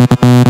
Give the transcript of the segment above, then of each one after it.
Música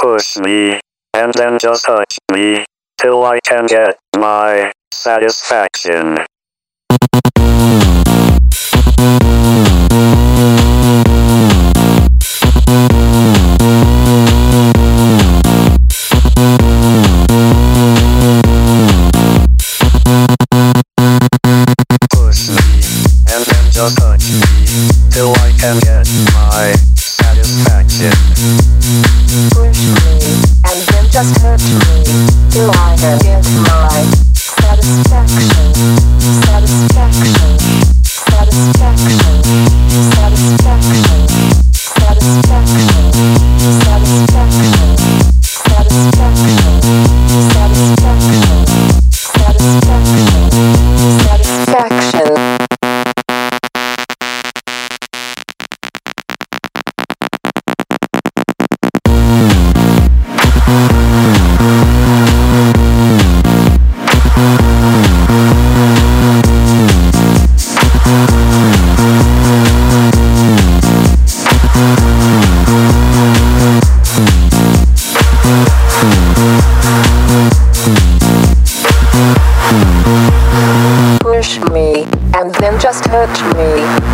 Push. Me, and then just touch me, till I can get my satisfaction. Push me, and then just touch me, till I can get my satisfaction.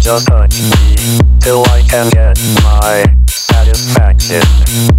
just touch me, till I can get my satisfaction.